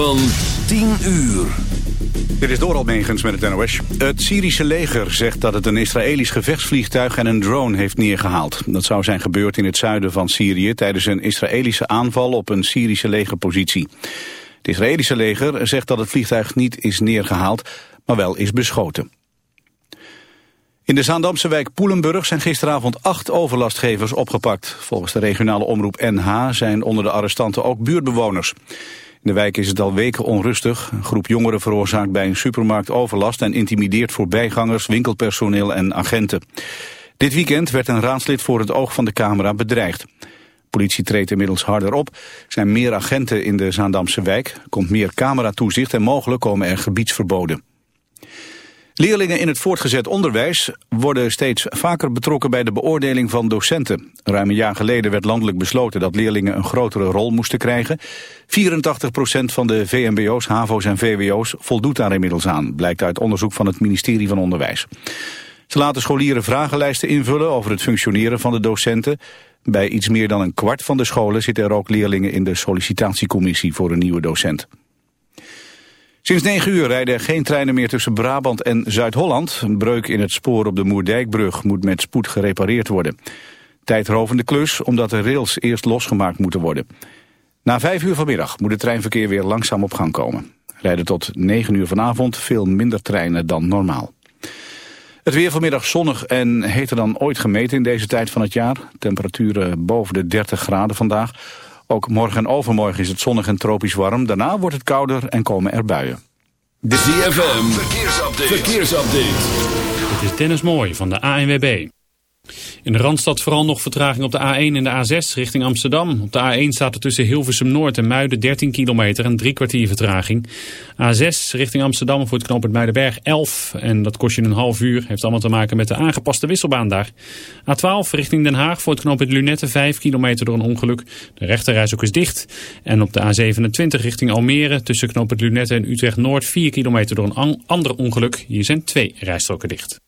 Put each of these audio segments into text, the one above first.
van 10 uur. Dit is Doral Megens met het NOS. Het Syrische leger zegt dat het een Israëlisch gevechtsvliegtuig en een drone heeft neergehaald. Dat zou zijn gebeurd in het zuiden van Syrië tijdens een Israëlische aanval op een Syrische legerpositie. Het Israëlische leger zegt dat het vliegtuig niet is neergehaald, maar wel is beschoten. In de Zaandamse wijk Poelenburg zijn gisteravond acht overlastgevers opgepakt. Volgens de regionale omroep NH zijn onder de arrestanten ook buurtbewoners. In de wijk is het al weken onrustig. Een groep jongeren veroorzaakt bij een supermarkt overlast... en intimideert voorbijgangers, winkelpersoneel en agenten. Dit weekend werd een raadslid voor het oog van de camera bedreigd. Politie treedt inmiddels harder op. Er zijn meer agenten in de Zaandamse wijk. Er komt meer cameratoezicht en mogelijk komen er gebiedsverboden. Leerlingen in het voortgezet onderwijs worden steeds vaker betrokken bij de beoordeling van docenten. Ruim een jaar geleden werd landelijk besloten dat leerlingen een grotere rol moesten krijgen. 84% van de VMBO's, HAVO's en VWO's voldoet daar inmiddels aan, blijkt uit onderzoek van het ministerie van Onderwijs. Ze laten scholieren vragenlijsten invullen over het functioneren van de docenten. Bij iets meer dan een kwart van de scholen zitten er ook leerlingen in de sollicitatiecommissie voor een nieuwe docent. Sinds 9 uur rijden geen treinen meer tussen Brabant en Zuid-Holland. Een breuk in het spoor op de Moerdijkbrug moet met spoed gerepareerd worden. Tijdrovende klus omdat de rails eerst losgemaakt moeten worden. Na 5 uur vanmiddag moet het treinverkeer weer langzaam op gang komen. Rijden tot 9 uur vanavond veel minder treinen dan normaal. Het weer vanmiddag zonnig en heter dan ooit gemeten in deze tijd van het jaar. Temperaturen boven de 30 graden vandaag. Ook morgen en overmorgen is het zonnig en tropisch warm. Daarna wordt het kouder en komen er buien. De ZFM, verkeersupdate. verkeersupdate. Dit is Dennis Mooij van de ANWB. In de Randstad vooral nog vertraging op de A1 en de A6 richting Amsterdam. Op de A1 staat er tussen Hilversum Noord en Muiden 13 kilometer en drie kwartier vertraging. A6 richting Amsterdam voor het knooppunt Muidenberg 11 en dat kost je een half uur. Heeft allemaal te maken met de aangepaste wisselbaan daar. A12 richting Den Haag voor het knooppunt Lunette 5 kilometer door een ongeluk. De rechterreis ook is dicht. En op de A27 richting Almere tussen knooppunt Lunette en Utrecht Noord 4 kilometer door een ander ongeluk. Hier zijn twee rijstroken dicht.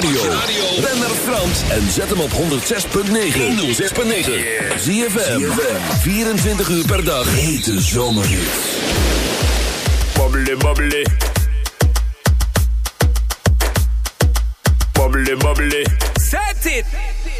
Radio. Ben naar Frans en zet hem op 106.9. 106.9. ZFM. 24 uur per dag. Hete zomerhits. Bubbly, bubbly. Bubbly, bubbly. Set it!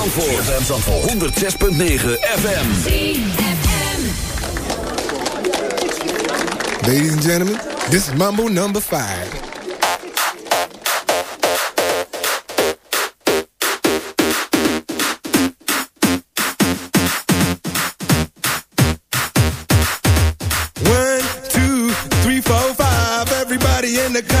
Zandvoort. ZFM Zandvoort. 106.9 FM. ZFM. Ladies and gentlemen, this is Mambo number five. One, two, three, four, five. Everybody in the car,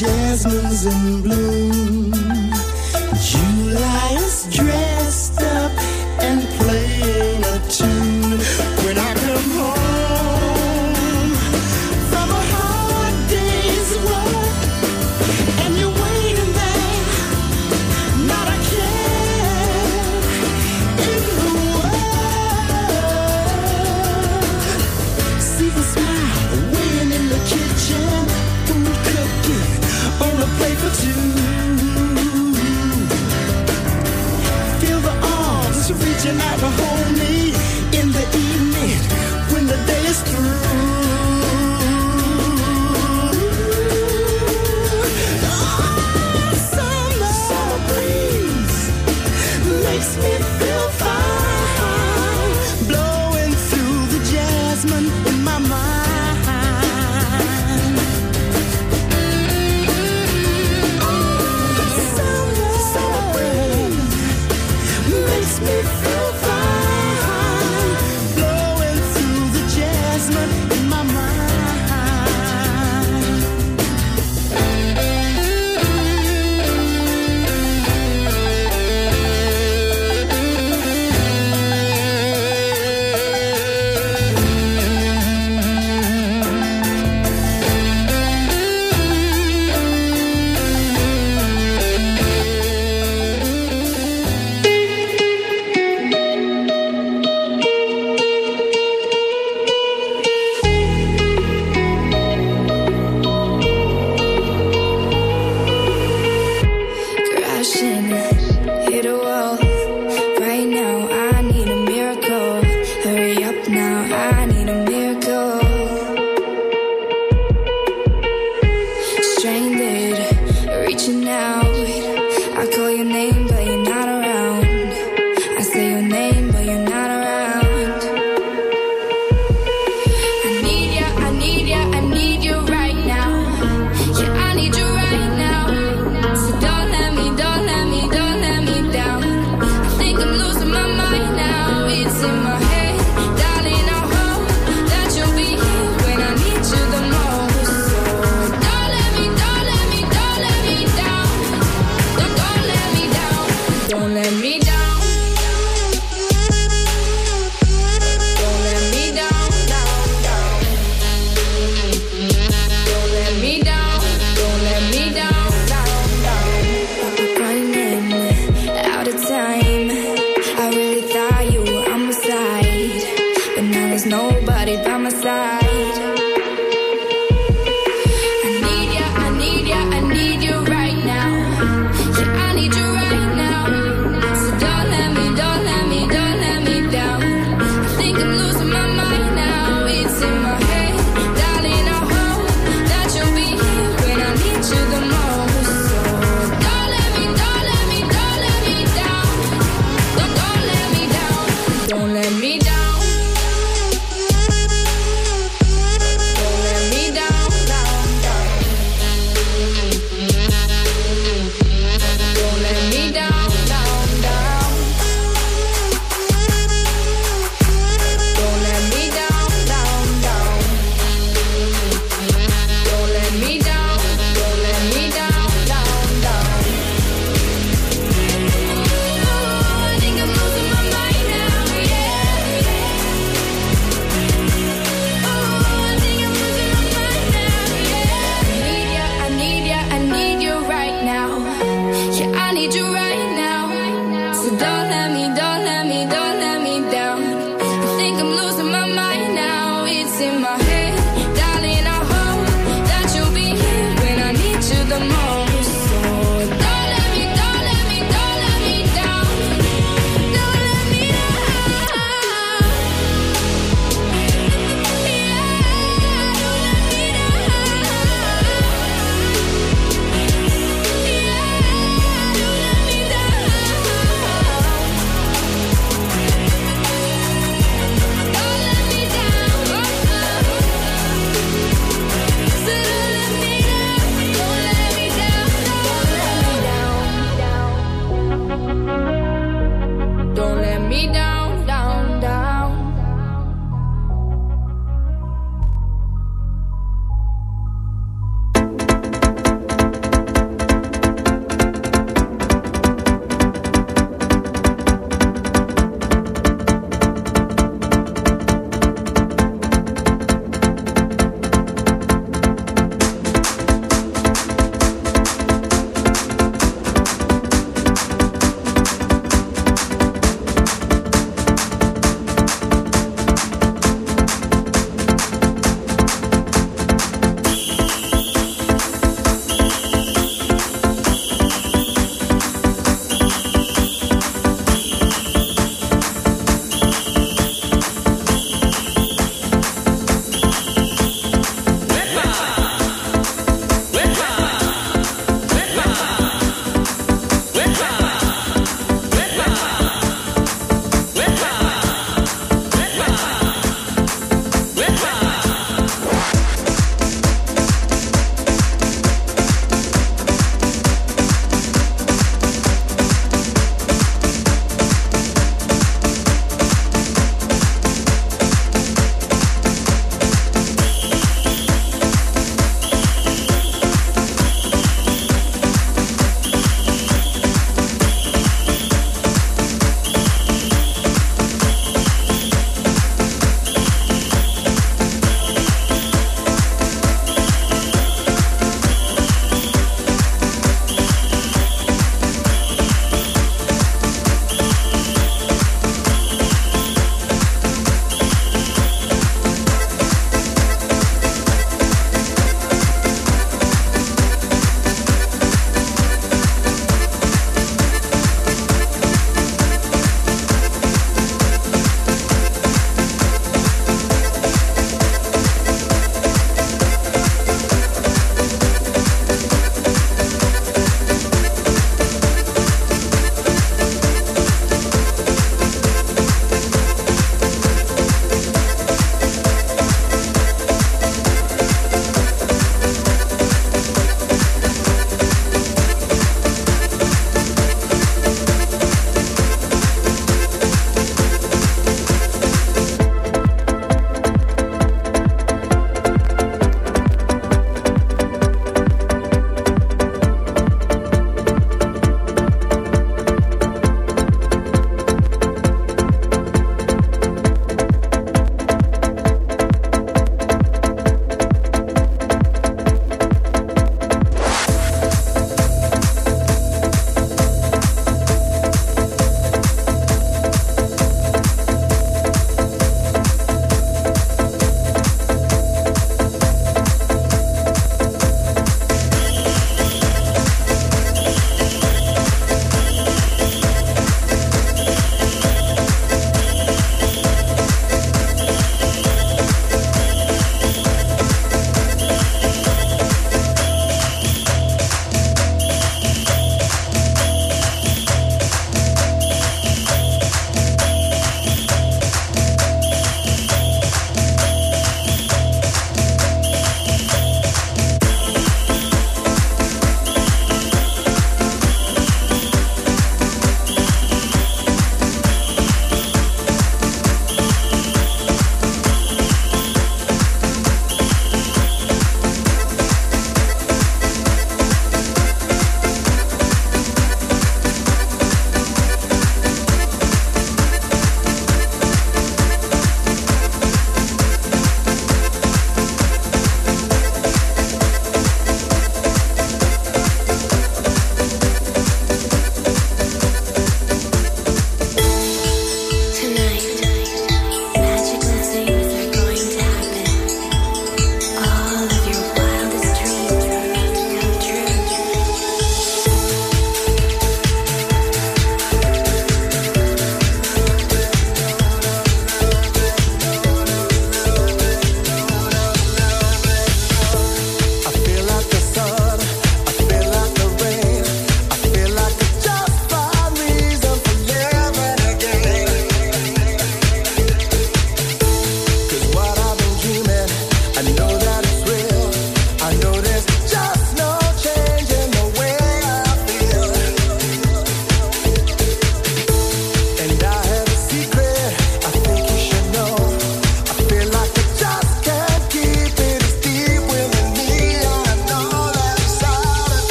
Jasmine's in bloom. July is dressed doesn't matter who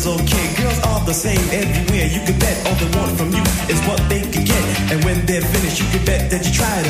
is okay. Girls are the same everywhere. You can bet all they want from you is what they can get. And when they're finished, you can bet that you tried it.